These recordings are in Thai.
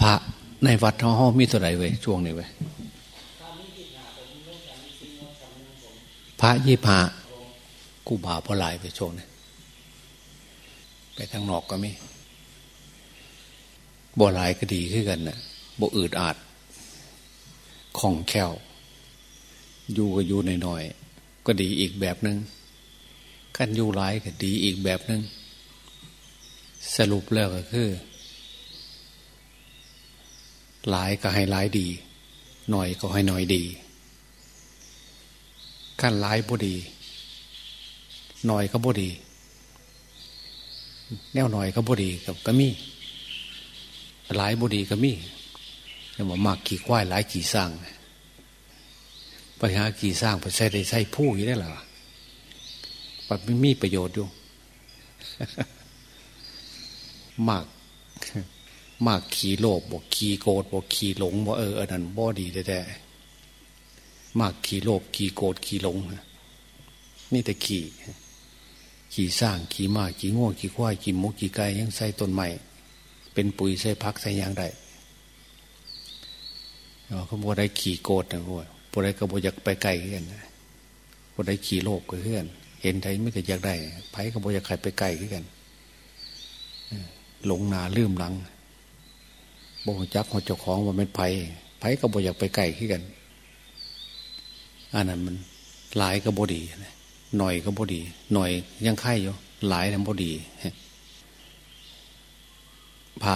พระในวัดห้องมีตัวไหนเว้ยช่วงนี้เว้ยพระยี่พากูบาพอลายไปช่วงนี้ไปทางนอกก็มีบ่หลายก็ดีขึ้นกันนะบ่อืดอาดของแควอยู่ก็อยู่หน่อยก็ดีอีกแบบหนึง่งกันอยู่หลายก็ดีอีกแบบหนึง่งสรุปแล้วก็คือ หลายก็ให้หลายดี หน่อยก็ให้หน่อยดีขั้นหลายบ่ดี หน่อยก็บ่ดี แนวหน่อยก็บ่ดีกับก็มีหลายบ่ดีก็มีแต่ว่ามากขี่ควายหลายขี่สร้างไปหาขี่สร้างไปใส่ได้ใส่ผู้อยู่ได้หรอปัดไม่มีประโยชน์อยู่มาก มากขี่โลภบอกขี่โกรธบอกขี่หลงบอกเอออันนั้นบ่ดีแท้ๆมากขี่โลภขี่โกรธขี่หลงนี่แต่ขี่ขี่สร้างขี่มากขี่ง่วงขี่ควายขี่มุกขี่ไก่ยังใส่ต้นไม้เป็นปุ๋ยใส่พักใส่ยางได้เขาบอกได้ขี่โกรธนะพวกพวกได้ก็บอกอยากไปไกลขึ้นพวกได้ขี่โลภก็เพื่อน เห็นไทยไม่เคยอยากได้ไผ่ก็บอกอยากใครไปไกลขึ้นหลงนาลืมหลัง บอกจักหัวเจ้าของว่าเป็นไผ่ไผ่ก็บอกอยากไปไกลขึ้นอันนั้นมันหลายก็บดีหน่อยก็บดี หน่อยยังไข่อยู่หลายทำบดีพระ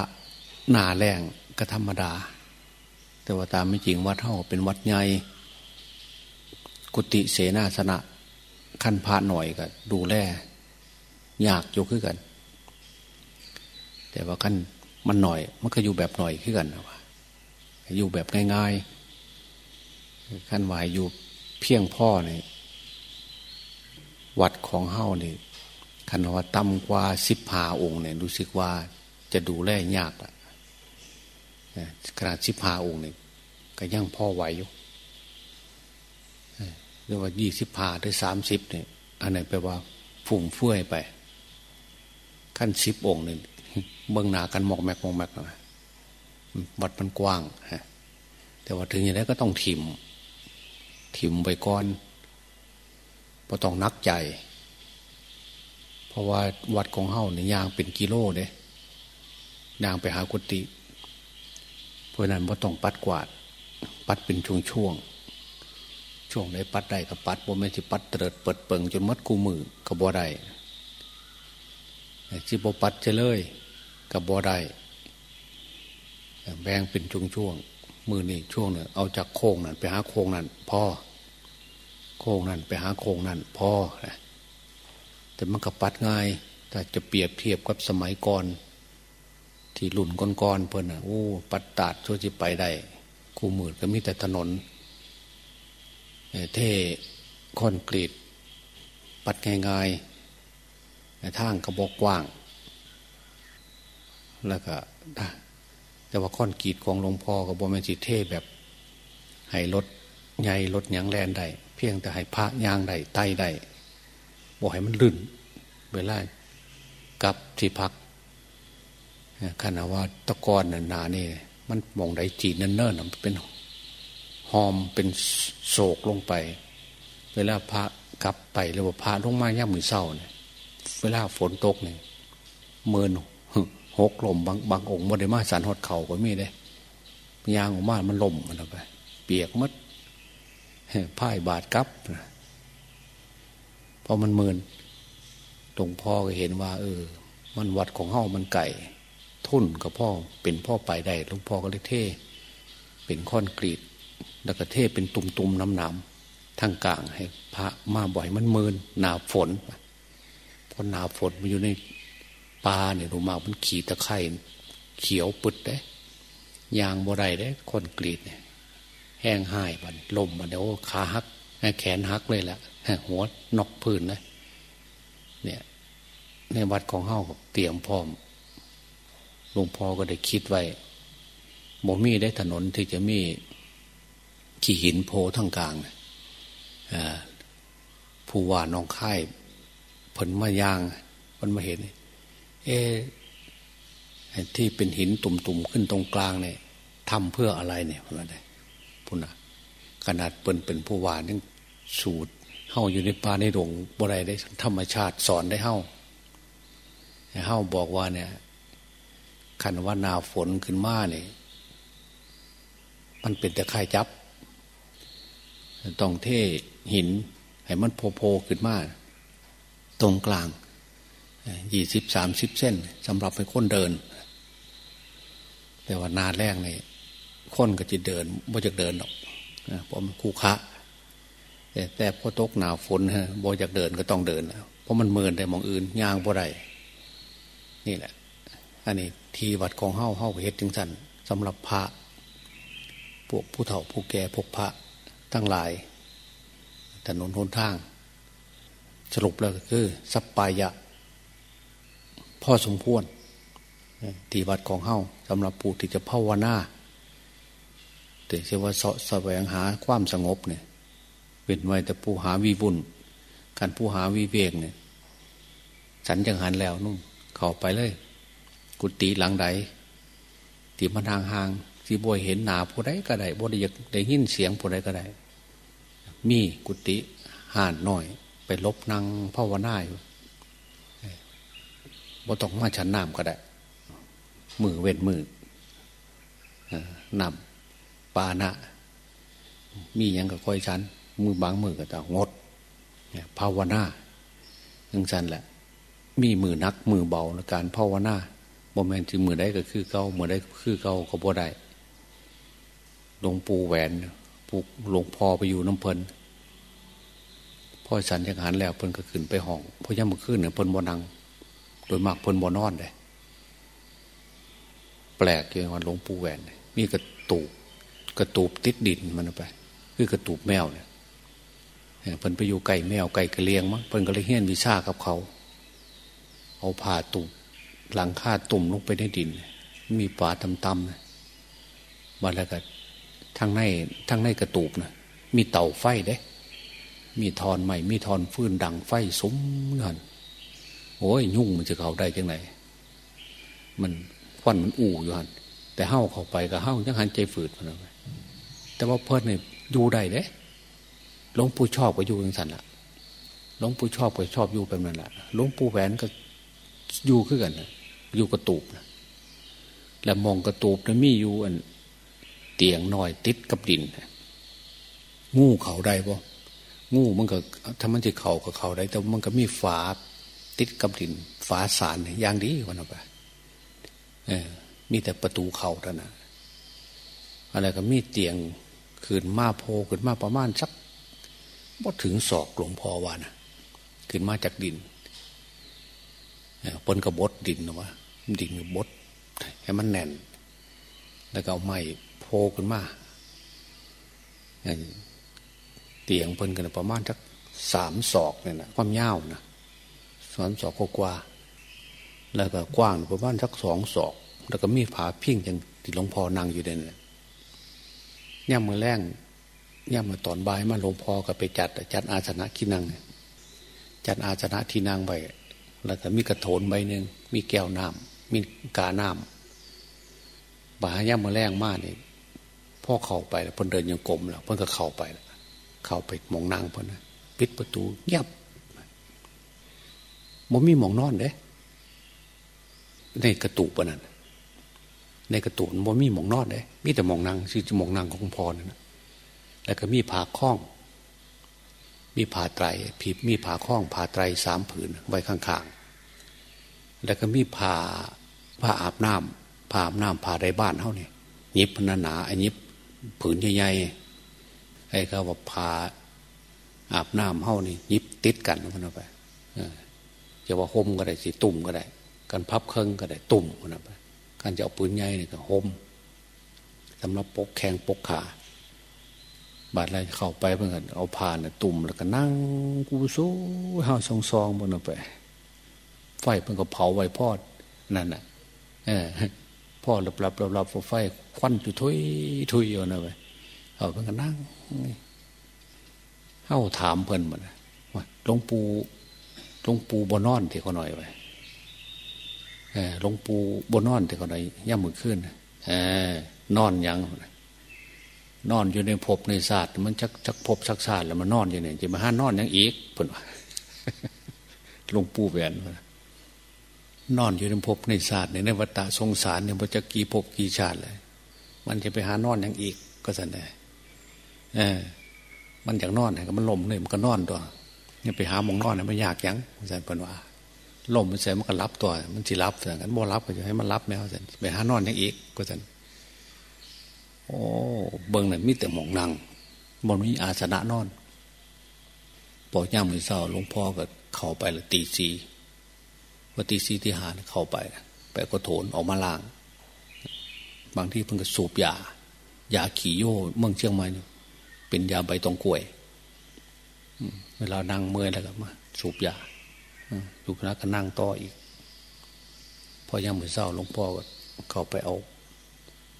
หนาแรงก็ธรรมดา แต่ว่าตามไม่จริงวัดเท่าเป็นวัดใหญ่กุฏิเสนาสนะขั้นพระหน่อยก็ดูแลยากอยู่ขึ้นกัน แต่ว่าขั้น มันหน่อย มันก็อยู่แบบหน่อยขึ้นกันว่าอยู่แบบง่ายๆขั้นวายอยู่เพียงพ่อเนี่ยวัดของเฮ้านี่คันว่าต่ำกว่าสิบหาองค์เนี่ยรู้สึกว่าจะดูแลยากอะขนาดสิบหาองค์เนี่ยก็ยังพ่อไหวอยู่เรียกว่ายี่สิบหาหรือสามสิบเนี่ยอันไหนแปลว่าฟุ่มเฟื่อยไป ขั้นสิบองค์เนี่ย เบื้องหน้ากันมอกแมกมอกแมกวัดมันกว้างฮะแต่ว่าถึงอย่างนั้ก็ต้องถิ่มถิ่มไปก่อนพอต้องนักใจ เพราะว่าวัดของเฮ้าเนี่ยยางเป็นกิโลเด้นางไปหากุฏิเพราะนั้นว่าต้องปัดกวาด ปัดเป็นช่วงช่วงช่วงไหนปัดได้ก็ปัดบ่ไม่ที่ปัดเติดเปิดเปิงจนมัดกูมือก็บ่ได้ที่บ่ปัดจะเลย ก็บ่ได้แบ่งเป็นช่วงช่วงมือนี่ช่วงเนี่ยเอาจากโค้งนั่นไปหาโค้งนั่นพ่อโค้งนั่นไปหาโค้งนั่นพ่อแต่มันก็ปัดง่ายแต่จะเปรียบเทียบกับสมัยก่อน ที่หลุนก้อนๆเพิ่นอะโอ้ปัดตาดช่วยจิไปได้คูมือก็มีแต่ถนนเท่คอนกรีตปัดง่ายๆทางกระบอกกว้าง แล้วก็แต่ว่าคอนกรีตของหลวงพ่อกับบอมเมนสิเท่แบบให้รถใหญ่รถยางแลนได้เพียงแต่ให้พระยางได้ไตได้บอกให้มันลื่นเวลากับที่พักขณะว่าตะกอนนานนี่มันมองได้จีนเนิ่นๆมันเป็นหอมเป็นโศกลงไป เวลาพระกลับไปหรือว่าพระลงมาย่ามือเศร้าเนี่ยเวลาฝนตกเนี่ยเมิน หกลมบางบางองค์โมเดมาสันหดเข่าก็มีได้ยางออกมามันลมมันไป เปียกมัดผ้าบาดกับพอมันเมินตรงพ่อก็เห็นว่า เออ มันวัดของเฮ้ามันไก่ ทุ่นกับพ่อเป็นพ่อไปได้หลวงพ่อก็เลยเท่เป็นค้อนกรีด แล้วก็เท่เป็นตุ่มตุ่มน้ำหนำทางกลางให้พระมาบ่อยมันเมินหนาฝนพอหนาฝนมันอยู่ใน ป่าเนี่ยรูมามันขี่ตะไคร่เขียวปึดได้ยางบ่ได้ได้คนกรีดเนี่ย แห้งหายมันลมมันเดี๋ยวขาหักแขนหักเลยแหละหัวนอกพื้นนะเนี่ยในวัดของเฮ้าเตรียมพร้อมหลวงพ่อก็ได้คิดไว้บ่มีได้ถนนที่จะมีขี่หินโพทั้งกลางผู้ว่าน้องค่ายผลมายางมันมาเห็น เอที่เป็นหินตุ่มๆขึ้นตรงกลางเนี่ยทำเพื่ออะไรเนี่ยพูดอะไรพูดนะขนาดเปิ่นเป็นผู้วานยังสูตรเฮ้าอยู่ในป่าในดงบ่ไรได้ ธรรมชาติสอนได้เฮ้าเฮ้าบอกว่าเนี่ยคันว่านาฝนขึ้นมาเนี่ยมันเป็นแต่ไข่จับ ต้องเท่หิน ให้มันโผล่ขึ้นมา ตรงกลาง ยี่สิบสามสิบเส้นสำหรับเป็นคนเดิน แต่ว่านาแรกเนี่ยคนก็จะเดินบ่จะเดินหรอกเพราะมันคู่คะแต่แต่พอตกหนาวฝนฮะบ่อจะเดินก็ต้องเดินเพราะมันเมินได้มองอื่นย่างบ่ได้นี่แหละ อันนี้ทีวัดของเฮ้าเฮ้าเฮ็ดจึงสันสำหรับพระพวกผู้เฒ่าผู้แก่พวกพระทั้งหลายถนนหนทาง สรุปแล้วก็คือสัปปายะ พ่อสมควรที่วัดของเฮ้าสำหรับผู้ที่จะภาวนาแต่เชื่อว่าสแสวงหาความสงบเนี่ย เป็นไว้แต่ผู้หาวิบุญการผู้หาวิเวกเนี่ย สันจังหันแล้วนุ่มเข้าไปเลย กุฏิหลังใดที่มันห่างห่างที่บวยเห็นหนาผู้ใดก็ได้บ่ได้ได้ยินเสียงผู้ใดก็ได้ มีกุฏิห่านหน่อย ไปลบนั่งภาวนาอยู่ บ่ต้องมาฉันน้ำก็ได้ มือเว้นมือนำปานะ มียังกับคอยฉัน มือบางมือก็ต้องดภาวนาทั้งสันแหละ มีมือนักมือเบาในการภาวนาบ่แมนที่มือได้ก็คือเก้ามือได้คือเก้าก็บ่ได้หลวงปู่แหวนปูหลวงพ่อไปอยู่น้ำเพลินพ่อสันยังหันแล้วเพิ่นก็ขึ้นไปห้องพ่อย่ามือขึ้นเนี่ยเพิ่นบ่นัง โดยมากเพิ่นบ่นอนเลยแปลกอย่างว่าหลวงปู่แหวนมีกระตูบกระตูบติดดินมันไป คือกระตูบแมวเนี่ยเพิ่นไปอยู่ไก่แมวไก่กระเลียงมั้งเพิ่นก็เลยเฮี้ยนวิชากับเขา เอาผ่าตูบหลังคาตุ่มลงไปในดิน มีฝาตำๆมาแล้วก็ทางในทางในกระตูบนะมีเต่าไฟเด้ มีทอนใหม่มีทอนฟื้นดังไฟสมกัน โอ้ยยุ่งมันจะเข้าได้จังไหนมันควันมันอู่อยู่หันแต่เฮ้าเข้าไปก็เฮ้ายังหันใจฝืดมันเลยแต่ว่าเพื่อนเนี่ยอยู่ได้เด้หลวงปู่ชอบก็อยู่อย่างสันละหลวงปู่ชอบก็ชอบอยู่แบบนั้นแหละหลวงปู่แหวนก็อยู่ขึ้นกันอยู่กระตูบนะแล้วมองกระตูบนะมีอยู่อัน เตียงหน้อยติดกับดินงูเขาได้ปะงูมันก็ถ้ามันจะเข่าก็เข่าได้ แต่มันก็มีฝา ติดกับดินฝาสารอย่างดีวันนั้นไปมีแต่ประตูเข่าเท่านั้นอะไรก็มีเตียงขืนมาโพขึ้นมาประมาณสักพอถึงศอกหลวงพ่อวานะขึ้นมาจากดินปนกระบดดินนะวะดินบดให้มันแน่น แล้วก็เอาไม้โพขึ้นมาเตียงเพิ่นกันประมาณสักสามศอกเนี่ยนะความยาวนะ สามศอกกว่า แล้วก็กว้างประมาณสักสองศอก แล้วก็มีผาพิงอย่างที่หลวงพ่อนั่งอยู่เนี่ยย่ำมือแรงย่ำมาตอนบ่ายมาหลวงพ่อก็ไปจัด จัดอาสนะที่นั่งจัดอาสนะที่นั่งไปแล้วก็มีกระโถนใบหนึ่งมีแก้วน้ำมีกาน้ำบาย่ำมือแรงมากเนี่ยพ่อเข้าไปแล้วพนเดินยังกลมแล้วพนก็เข้าไปแล้วเข้าไปมองนางพนนะปิดประตูเงียบ มันมีหมองนอนเด้ในกระตูปนั่นในกระตูนมันมีมองนอนเด้มีแต่หมองนางชื่อมองนางของพรนั่นแล้วก็มีผ่าคล้อง มีผ่าไตรผีมีผ่าคล้องผ่าไตรสามผืนไว้ข้างๆ แล้วก็มีผ่าผ่าอาบน้ำผ่าอาบน้ำผ่าไรบ้านเท่านี่ยิบหนาหนาไอ้ยิบผืนใหญ่ๆไอ้ก็ว่าผ่าอาบน้ำเท่านี่ยิบติดกันมันเอาไป จะว่าห่มก็ได้สิตุ่มก็ได้ การพับเครื่องก็ได้ตุ่มนเอาไปการจะเอาปืนใหญ่เนี่ยก็ห่มสำหรับปกแขงปกขาบาดอะไรเข้าไปเพื่อนเอาผ่านตุ่มแล้วก็นั่งกูสู้ห้าซองซองบนเอาไป ไฟเพื่อนก็เผาไว้พอดนั่นน่ะเออพ่อหลับหลับหลับหลับไฟควันจุทุยทุยอยู่นะไปเอาเพื่อนก็นั่งเข้าถามเพื่อนมันว่าหลวงปู่ ลวงปู่บนนอนที่เขาหน่อยไปหลวงปู่บนนอนแต่ก่อนไหนย่ำมือขึ้นนอนยังนอนอยู่ในภพในศาสตร์มันจักจักภพชักศาสตร์แล้วมันนอนอยู่เนี่ยจะมาห้านอนยังอีกเพิ่นหลวงปู่แหวนนอนอยู่ในภพในศาสตร์ในวัฏฏะสงสารเนี่ยมันจะกี่ภพกี่ชาติเลยมันจะไปหานอนยังอีกก็สันได้เออมันอยากนอนไงก็มันลมเลยมันก็นอนตัว เนี่ยไปหาหมองนอนเนี่ยมันอยากยังสันเป็นว่าลมมันเสียมันก็รับตัว มันสิรับแต่กันบ่รับก็จะให้มันรับแมวสันไปหานอนยังอีกก็สันโอ้เบิ้งเนี่ยมีแต่หมองนั่งบนมีอาสนะนอนปอย่ำมือเศร้าหลวงพ่อก็เข้าไปละตีสีว่าตีสีที่หาเข้าไป ไปก็โถนออกมาล่าง บางที่เพิ่งก็สูบยายาขี่โย่เมืองเชียงใหม่เป็นยาใบตองกล้วย เวลานั่งเมื่อยแล้วก็มาสูบยาสูบแล้วก็นั่งต่ออีก พอย่ำมือเศร้าหลวงพ่อก็เข้าไปเอา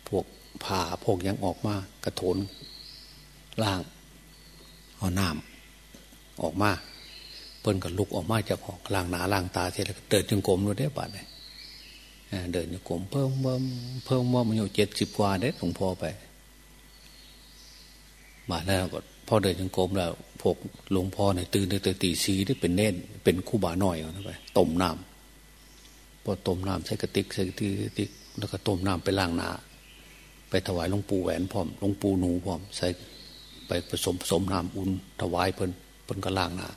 พวกผ่าพวกยังออกมากระโถนล่างเอาน้ำออกมาเปิ้นก็ลุกออกมาจากห้องล่างหนาล่างตาเสร็จแล้วเดินจงกรมด้วยได้บาดเลยเดินจงกรมเพิ่มเพิ่มเพิ่มว่ามันอยู่เจ็ดสิบกว่าเด็ดหลวงพ่อไปมาแล้วก็ พอเดินจงกรมแล้วพวกหลวงพ่อเนี่ยตื่นตื่นตีสีได้เป็นเน่นเป็นคู่บาหน่อยนะไปต้มน้ำพอต้มน้ำใส่กระติกใส่กระติกแล้วก็ต้มน้ำไปล้างหนาไปถวายหลวงปู่แหวนพร้อมหลวงปู่หนูพร้อมใส่ไปผสมผสมน้ำอุ่นถวายเพิ่นเพิ่นก็ล้างหนา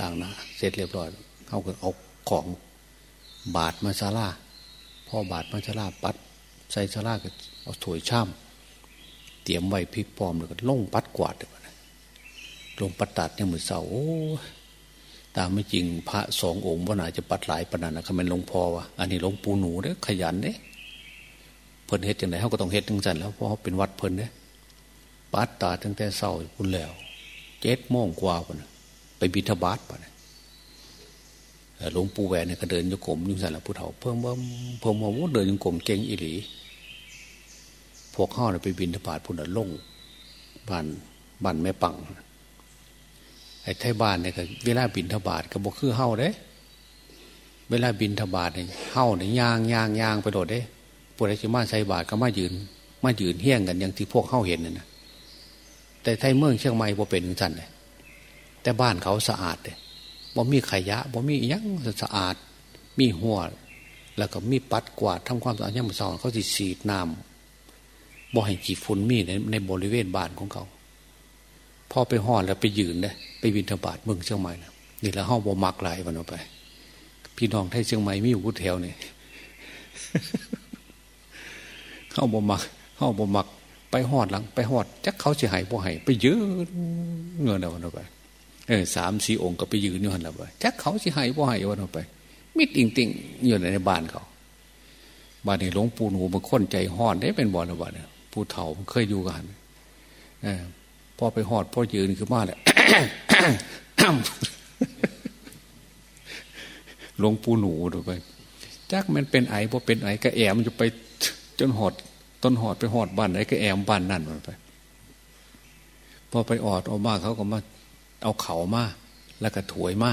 ล้างหนาเสร็จเรียบร้อยเขาก็เอาของบาดมาซาลาพ่อบาดมาซาลาปัดใส่ซาลาก็เอาถวยช่ำ เตรียมไว้พริกปอมแล้วก็ลงปัดกวาดเลยลงปัดตัดเนี่ยเหมือนเสาโอ้ตามไม่จริงพระสององค์ว่าน่าจะปัดหลายปนันนะคำเป็นหลวงพ่อวะอันนี้หลวงปู่หนูเนี่ยขยันเนี่ยเพิ่นเฮ็ดจังไงเขาก็ต้องเฮ็ดจังสันแล้วเพราะเขาเป็นวัดเพิ่นเนี่ยปัดตาตั้งแต่เศร้าคุณแล้วเจ็ดโมงกว่าปนไปบิทบาทปะหลวงปู่แหวนเนี่ยก็เดินโยกมยุ่งสันแล้วผู้เฒ่าเพิ่มว่าเพิ่มว่าเดินโยกมเก่งอิหลี พวกข้าไปบินทบาทพุ่นลงบ้านบ้านแม่ปัง ไอ้ไทยบ้านเนี่ยก็เวลาบินทบาทก็บอกคือเฮ้าเด้ เวลาบินทบาทเนี่ยเฮ้าเนี่ยยางยางยางไปโดดเด้พวกไอ้ชิมาใส่บาทก็มายืน มายืนเฮี้ยงกันอย่างที่พวกเข้าเห็นน่ะแต่ไทยเมืองเชียงใหม่บ่เป็นสันเลยแต่บ้านเขาสะอาดเลยบ่มีขยะบ่มียังสะอาด มีหัวแล้วก็มีปัดกวาดทำความสะอาดย่ำสอนเขาสิสีดน้ำ บ่ให้จีฝุ่นมีในในบริเวณบ้านของเขาพ่อไปห่อแล้วไปยืนเลยไปวินทบาทเมืองเชียงใหม่นะนี่แล้วห้องบ่มักหลายวันออกไป พี่น้องไทยเชียงใหม่มีอยู่แถวนี่เข้าบ่มักเข้าบ่มัก ไปหอดหลัง ไปหอดจักเขาเสียหายบ่หายไปยืนเงินเอาวันออกไปเออสามสี่องค์ก็ไปยืนอยู่หันละไปจักเขาเสียหายบ่หายวันออกไป มิดติงติงอยู่ในบ้านเขาบ้านนี้หลวงปู่หนูมันค้นใจหอดได้เป็นบ่อนละบ้านเนี่ย ผู้เฒ่าเคยอยู่กันเออพอไปหอดพ่อยืนคือมาแหละหลวงปู่หนูดูไปจักมันเป็นไอ้พอเป็นไอ้ก็แอมจะไปจนหอดต้นหอดไปหอดบ้านไหนก็แอมบ้านนั่นมันไปพอไปออดออกมาเขาก็มาเอาเขามาแล้วก็ถวยมา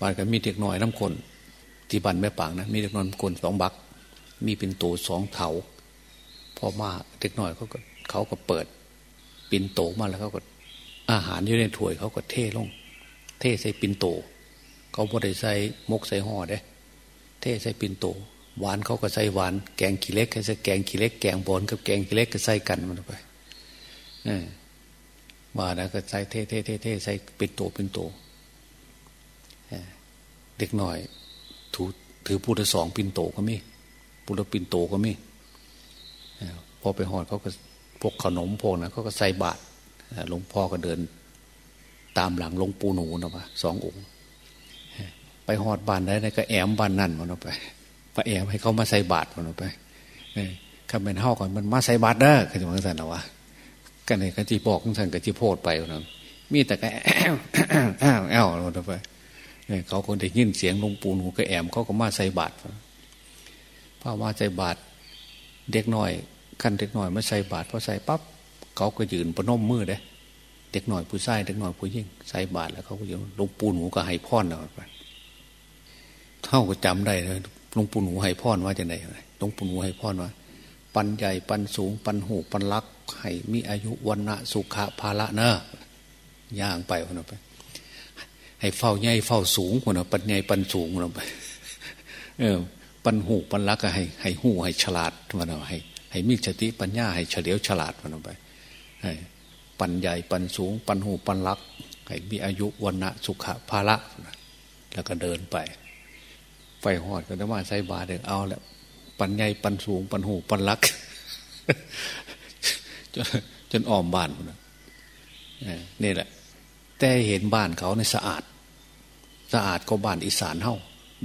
บ้านก็มีเด็กน้อยน้ำคน ที่บ้านแม่ปางนะมีเด็กน้อยคนสองบัก มีเป็นตัวสองเถา พอมาเด็กน้อยเขาก็เขาก็เปิดปินโตมาแล้วเขาก็ อาหารอยู่ในถ้วยเขาก็เทลง เทใส่ปินโต เขาบดใส่มกใส่ห่อเด้เทใส่ปินโต หวานเขาก็ใส่หวาน แกงขี้เล็กก็ใส่แกงขี้เล็ก แกงบอนกับแกงขี้เล็กก็ใส่กันมันไปเออมาแล้วก็ใส่เทเทเทเทใส่ป็นโตป็นโตเด็กหน่อยถือถือพูดสองปินโตก็มีพูดปินโตก็มี พอไปหอดเขาก็พวกขนมพวกนะเขาก็ใส่บาตรหลวงพ่อก็เดิน ตามหลังหลวงปู่หนูนะวะสององค์ ไปหอดบ้านได้ก็แอมบ้านนั่นมันไปพระแอมให้เขามาใส่บาตรมันไปคำเป็นเท่าก่อนมันมาใส่บาตรเด้อคือมันสั่นหรอวะกันเลยก็จีบอกสั่นก็จีโพดไปนะมีแต่ก็แอมแอมแอมมันไปเขาคนได้ยินเสียงหลวงปู่หนูก็แอมเขาก็มาใส่บาตรพระมาใส่บาตร เด็กน้อยขั้นเด็กน้อยมาใส่บาตรพอใส่ปั๊บเขาก็ยืนประนมมือเด้เด็กหน่อยผู้ชายเด็กหน่อยผู้หญิงใส่บาตรแล้วเขาก็ยืนลงปู่หนูก็ให้พ่อนเราไปเท่าก็จำได้เลยลงปู่หนูให้พ่อนว่าจะไหนลงปู่หนูให้พ่อนว่า ปันใหญ่ปันสูง ปันหูปันลักให้มีอายุวันณะสุขะภาละเนอะย่างไปคนไป ให้เฝ้าใหญ่เฝ้าสูงคนปันใหญ่ปันสูงคนไป เออ ปันหูปันลักก็ให้ให้หูให้ฉลาดมันเอาให้ให้มีสติปัญญาให้เฉลียวฉลาดมันเอาไปปันใหญ่ปันสูง ปันหูปันลักให้มีอายุวันณะสุขะภาละแล้วก็เดินไปไฟหอดก็ได้ว่าใส่บาเด็กเอาแล้วปันใหญ่ปันสูง ปันหูปันลักจนจนอ้อมบ้านนะนี่แหละ แต่เห็นบ้านเขาในสะอาด สะอาดก็บ้านอีสานเท่า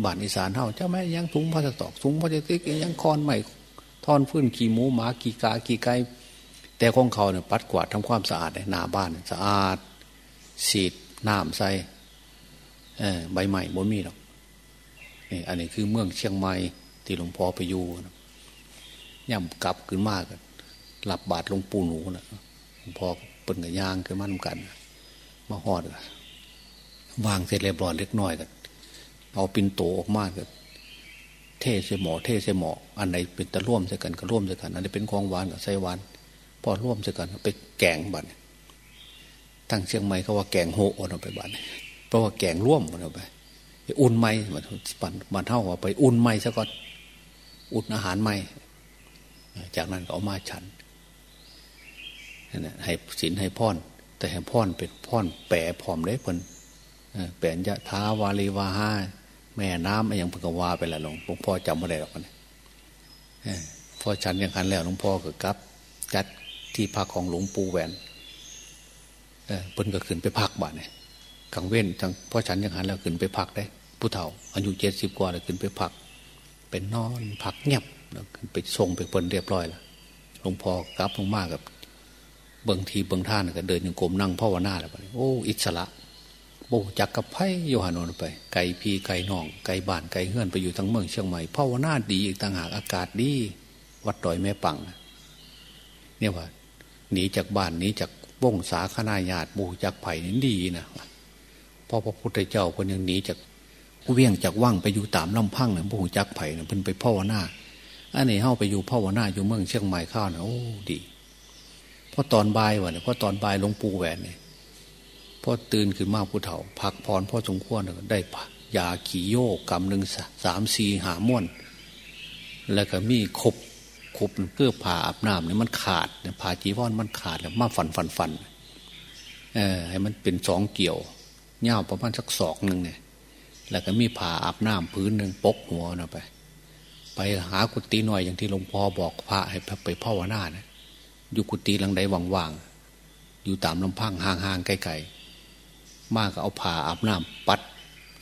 บ้านอีสานเท่าเจ้าแม่ยังถุงพลาสตอกถุงพลาสติกยังคอนใหม่ทอนพื้นขี่หมูหมาขี่กาขี่ไก่แต่ของเขาเนี่ยปัดกวาดทำความสะอาดในหน้าบ้านสะอาดสีดน้ำใส่ใบใหม่บนมีหรอกนี่อันนี้คือเมืองเชียงใหม่ที่หลวงพ่อไปอยู่ย่ำกลับขึ้นมากหลับบาดลงปูหนูนะหลวงพ่อเปิ่นกับยางขึ้นมั่นกัน มาหอดวางเสร็จเรียบร้อยเล็กน้อยกัน เอาปินโตออกมากกันเทใส่หมอเทใส่หมออันไหนเป็นตะร่วมใส่กันก็ร่วมใส่กันอันนี้เป็นของหวานกับไส้หวานพอร่วมใส่กันไปแกงบันทั้งเชียงใหม่เขาว่าแกงโหเอาไปบันเพราะว่าแกงร่วมเอาไป อุ่นไม้มันปันมันเท่าว่าไปอุ่นไม้ซะก่อนอุ่นอาหารไม้จากนั้นก็เอามาฉันให้ศีลให้พรแต่ให้พรเป็นพรแปรพร้อมได้เพิ่นแปลนยะท้าวาลีวาห้า ม่น้ำอย่างพกวาไปและหลวหลวงพ่อจำไม่ได้หรอกเนี่ยพอฉันย่างนั้นแล้วหลวงพ่อก็กลับ จัดที่พักของหลวงปู่แหวนเพิ่นก็ขึ้นไปพักบ้านเนี่ยกังเว้นทั้งพ่อฉันย่างนั้นแล้วขึ้นไปพักได้ ผู้เฒ่า อายุเจ็ดสิบกว่าเลยขึ้นไปพัก เป็นนอนพักเงียบขึ้นไปทรงไปเพิ่นเรียบร้อยแล้วหลวงพ่อกลับลงมากกับเบื้องทีเบื้องท่านก็เดินยังกลมนั่งภาวนาแล้วไปโอ้ อิสระ โบจักกับไพ่โยหานนไป ไก่พีไก่น่อง ไก่บ้านไก่เฮือนไปอยู่ทั้งเมืองเชียงใหม่ภาวนาดีอีกต่างหากอากาศดี วัดดอยแม่ปัง เนี่ยว่าหนีจากบ้านหนีจากวงสาคนาญาติบูจากไผ่นี่ดีนะพ่อพระพุทธเจ้าคนยังหนีจากเวียงจากว่างไปอยู่ตามลำพังเนี่ยบูจากไผ่เนี่ยเพิ่นไปภาวนาอันนี้เข้าไปอยู่ภาวนาอยู่เมืองเชียงใหม่ข้าวเนี่ยโอ้ดีพอตอนบ่ายวะเนี่ยพอตอนบ่ายหลวงปู่แหวนเนี่ย พอตื่นขึ้นมาผู้เฒ่า พักพรพ่อสมควรได้ยาขี่โยกกำหนึ่งสามสี่หาม่วน แล้วก็มีขบขบเพื่อผ่าอาบน้ำเนี่ยมันขาดผ่าจีวรมันขาดแล้วมาฟันฟันฟันเออให้มันเป็นสองเกี่ยวเง่าประมาณสักศอกหนึ่งเนี่ย แล้วก็มีผ่าอาบน้ำพื้นหนึ่งปกหัวนะไป ไปหากุฏิหน่อยอย่างที่หลวงพ่อบอกพระให้ไปพ่อวนานะอยู่กุฏิหลังใดว่างๆอยู่ตามลำพังห่างๆไกลๆ มากก็เอาผ่าอาบน้ำปัด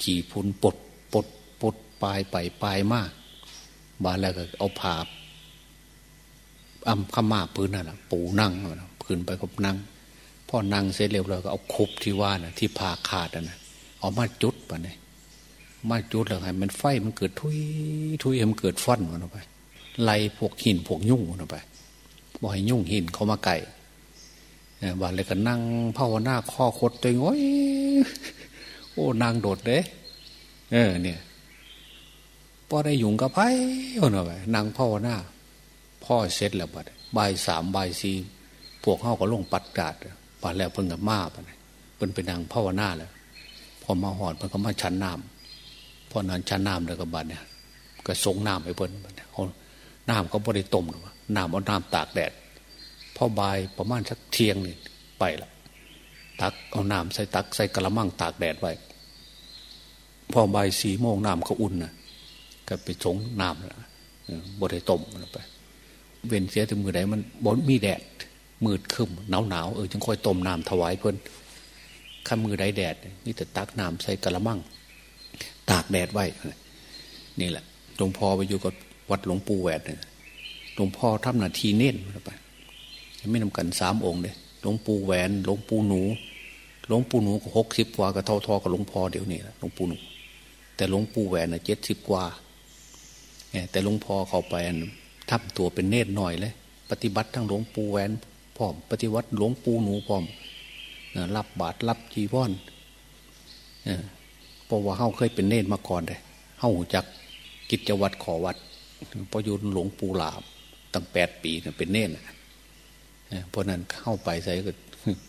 ขี่พุนปดปดปดปลายไปปลายมากบานแล้วก็เอาผ่าอำขมาพื้นนั่นแหะปูนั่งพื้นไปก็นั่งพ่อนั่งเสร็จเร็วเราก็เอาคบที่ว่านะที่ผ่าขาดนะเอามาจุดไปเนี่ยมาจุดแล้วให้มันไฟมันเกิดทุยทุยมันเกิดฟันมันออกไปไล่พวกหินพวกยุ่งมันออกไปบ่ให้ยุ่งหินเขามาไก่ บานเลยก็นั่งภาวนาข้อคดตัวโอ้ยโอ้นางโดดเด้เออ เนี่ยพอได้ยุ่งกับไพ่คนเอาไปนั่งภาวนาพ่อเสร็จแล้วบัดบ่ายสามบ่ายสี่พวกเข้าก็ลงปัดกาดบาดแล้วเพิ่งกับมาปะเพิ่นไปนั่งภาวนาแล้วพอมาหอดเพิ่นก็มาชันน้ำพอนั้นชันน้ำแล้วก็บัดเนี่ย ก็สงน้ำไปเพิ่นเอาน้ำก็บริต้มหรอกน้ำเอาน้ำตากแดด พอบายประมาณสักเที่ยงนี่ไปละตักเอาน้ำใส่ตักใส่กระมังตากแดดไว้พอบายสี่โมงน้ำก็อุ่นนะก็ไปสงน้ำละบริต้มไป เว้นเสียถึงมือไหนมันบนมีแดดมืดขึ้นหนาวหนาวเออจึงค่อยต้มน้ำถวายเพิ่นข้ามือไดแดดนี่แต่ตักน้ำใส่กระมัง ตากแดดไว้นี่แหละหลวงพ่อไปอยู่กับวัดหลวงปู่แหวนเนี่ยลวงพ่อทำนาทีเน้นไป ไม่นำกันสามองค์เลยหลวงปู่แหวนหลวงปู่หนูหลวงปู่หนูก็หกสิบกว่าก็เท่าทอกับหลวงพ่อเดี๋ยวนี้หลวงปู่หนู แต่หลวงปู่แหวนน่ะเจ็ดสิบกว่าแต่หลวงพ่อเข้าไปทำตัวเป็นเนตรหน่อยเลย ปฏิบัติทั้งหลวงปู่แหวนพร้อม ปฏิวัติหลวงปู่หนูพร้อมรับบาตรรับจีวรเพราะว่าเขาเคยเป็นเนตรมาก่อนเลยเฮ้าจากกิจวัตรขอวัดพอยุนหลวงปู่หลาบตั้งแปดปีเป็นเน่น เพราะนั้นเข้าไปใส่ก็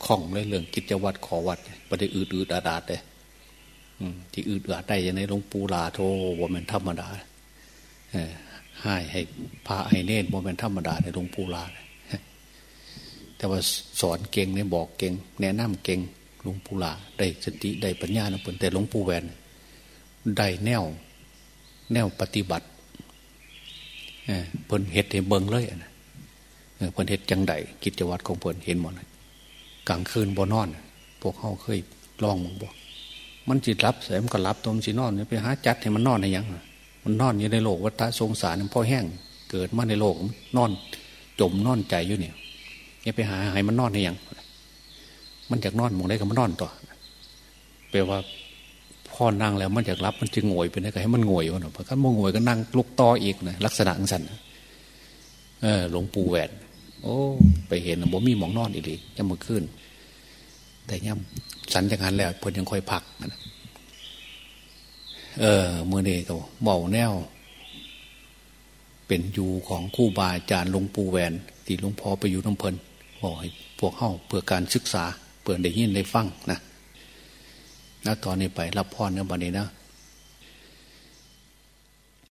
คล่องเลยเรื่องกิจวัตรขอวัดประเดี๋ยวอืดอืดอาดาดเลยที่อืดอาดได้ยังไงหลวงปู่ลาโทว่ามันธรรมดาให้ให้พาให้เน่นว่ามันธรรมดาในหลวงปู่ลาแต่ว่าสอนเก่งเนี่ยบอกเก่งแนะนำเก่งหลวงปู่ลาได้สติได้ปัญญานะเพิ่นแต่หลวงปู่แวนได้แนว แนวปฏิบัติเพิ่นเห็ดให้เบิงเลยนะ เพิ่นเห็ดจังไดกิจวัตรของเพิ่นเห็นหมดกลางคืนบ่นอน พวกเขาเคยลองมึงบอกมันจิตรับเสมก็รับตรงสินอนไปหาจัดให้มันนอนในยังมันนอนอยู่ในโลกวัฏสงสารพ่อแห้งเกิดมาในโลกนอน จมนอนใจอยู่เนี่ยอย่าไปหาให้มันนอนในยังมันจากนอนมองได้ก็มันนอนต่อแปลว่าพ่อนั่งแล้วมันจากรับมันจึงงวยไปได้ก็ให้มันงวยวะเนาะพอขั้นมงวยก็นั่งลุกต่ออีกนะลักษณะอังสันเออหลวงปู่แหวน โอ้ ไปเห็นบ่มีหมองนอนอีกเลยยังมาขึ้น แต่ย่ำสันจากนั้นแล้วเพิ่นยังค่อยพักนะเออเมื่อเด็เบาแนว เป็นอยู่ของคู่บาอาจารย์หลวงปู่แหวนที่หลวงพ่อไปอยู่น้ำเพลินบอกให้พวกเข้าเพื่อการศึกษาเพื่อได้ยินได้ฟังนะแล้วตอนนี้ไปรับพรเนี่ยบันนี้นะ